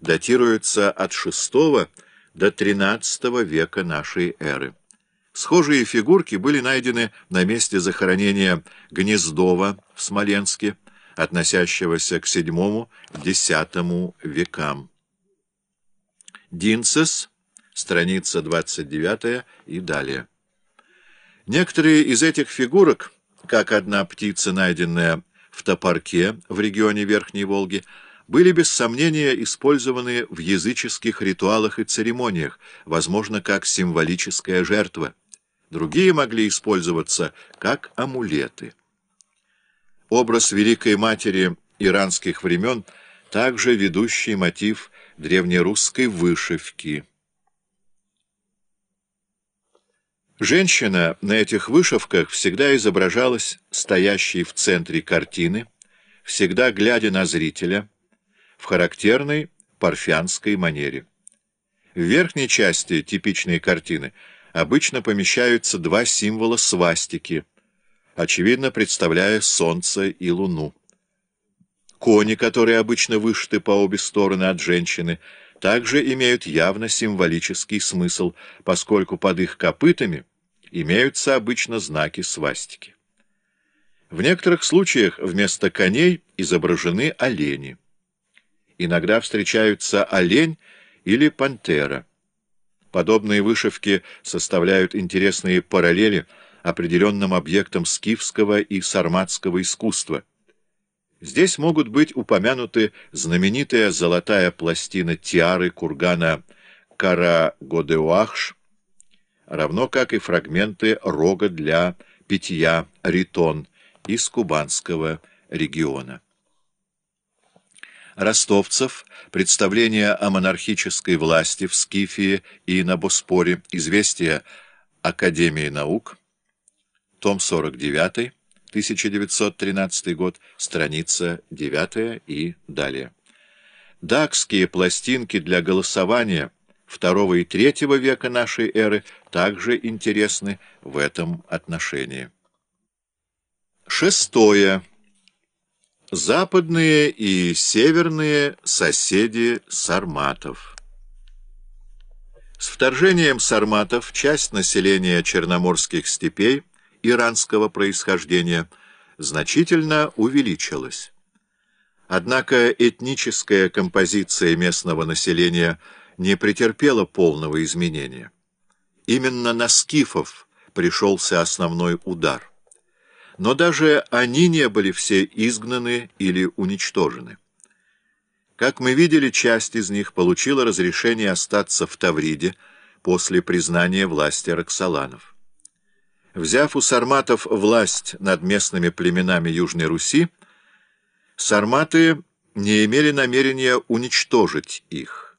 датируются от VI до XIII века нашей эры. Схожие фигурки были найдены на месте захоронения Гнездова в Смоленске, относящегося к VII-X векам. Динцес, страница 29 и далее. Некоторые из этих фигурок, как одна птица, найденная в Топорке в регионе Верхней Волги, были без сомнения использованы в языческих ритуалах и церемониях, возможно, как символическая жертва. Другие могли использоваться как амулеты. Образ Великой Матери иранских времен также ведущий мотив древнерусской вышивки. Женщина на этих вышивках всегда изображалась стоящей в центре картины, всегда глядя на зрителя, в характерной парфянской манере. В верхней части типичной картины – обычно помещаются два символа свастики, очевидно представляя Солнце и Луну. Кони, которые обычно вышиты по обе стороны от женщины, также имеют явно символический смысл, поскольку под их копытами имеются обычно знаки свастики. В некоторых случаях вместо коней изображены олени. Иногда встречаются олень или пантера. Подобные вышивки составляют интересные параллели определенным объектам скифского и сарматского искусства. Здесь могут быть упомянуты знаменитая золотая пластина тиары кургана Карагодеуахш, равно как и фрагменты рога для питья ритон из кубанского региона. Ростовцев, представление о монархической власти в Скифии и на Боспоре, известие Академии наук, том 49, 1913 год, страница 9 и далее. Дакские пластинки для голосования II и III века нашей эры также интересны в этом отношении. Шестое. Западные и северные соседи сарматов. С вторжением сарматов часть населения черноморских степей иранского происхождения значительно увеличилась. Однако этническая композиция местного населения не претерпела полного изменения. Именно на скифов пришелся основной удар но даже они не были все изгнаны или уничтожены. Как мы видели, часть из них получила разрешение остаться в Тавриде после признания власти Роксоланов. Взяв у сарматов власть над местными племенами Южной Руси, сарматы не имели намерения уничтожить их.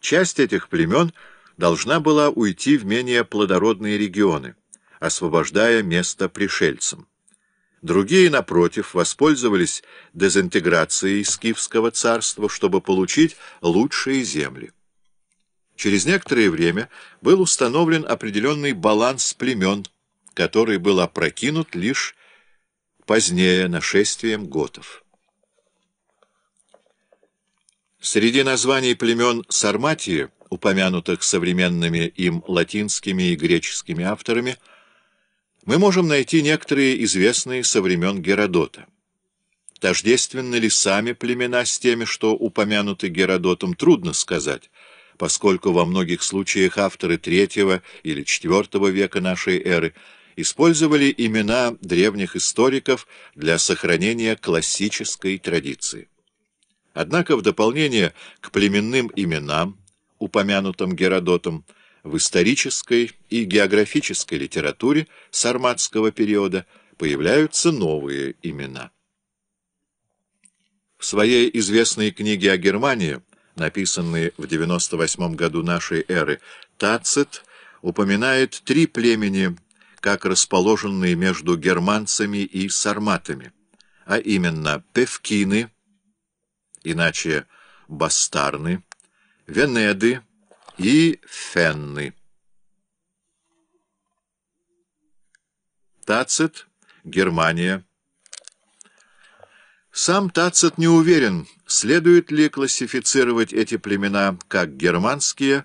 Часть этих племен должна была уйти в менее плодородные регионы освобождая место пришельцам. Другие, напротив, воспользовались дезинтеграцией скифского царства, чтобы получить лучшие земли. Через некоторое время был установлен определенный баланс племен, который был опрокинут лишь позднее нашествием готов. Среди названий племен Сарматии, упомянутых современными им латинскими и греческими авторами, мы можем найти некоторые известные со времен Геродота. Тождественны ли сами племена с теми, что упомянуты Геродотом, трудно сказать, поскольку во многих случаях авторы III или IV века нашей эры использовали имена древних историков для сохранения классической традиции. Однако в дополнение к племенным именам, упомянутым Геродотом, в исторической и географической литературе сарматского периода появляются новые имена. В своей известной книге о Германии, написанной в 98 году нашей эры, Тацит упоминает три племени, как расположенные между германцами и сарматами, а именно Певкины, иначе Бастарны, Венеды, и Фенны. Тацит, Германия. Сам Тацит не уверен, Следует ли классифицировать эти племена как германские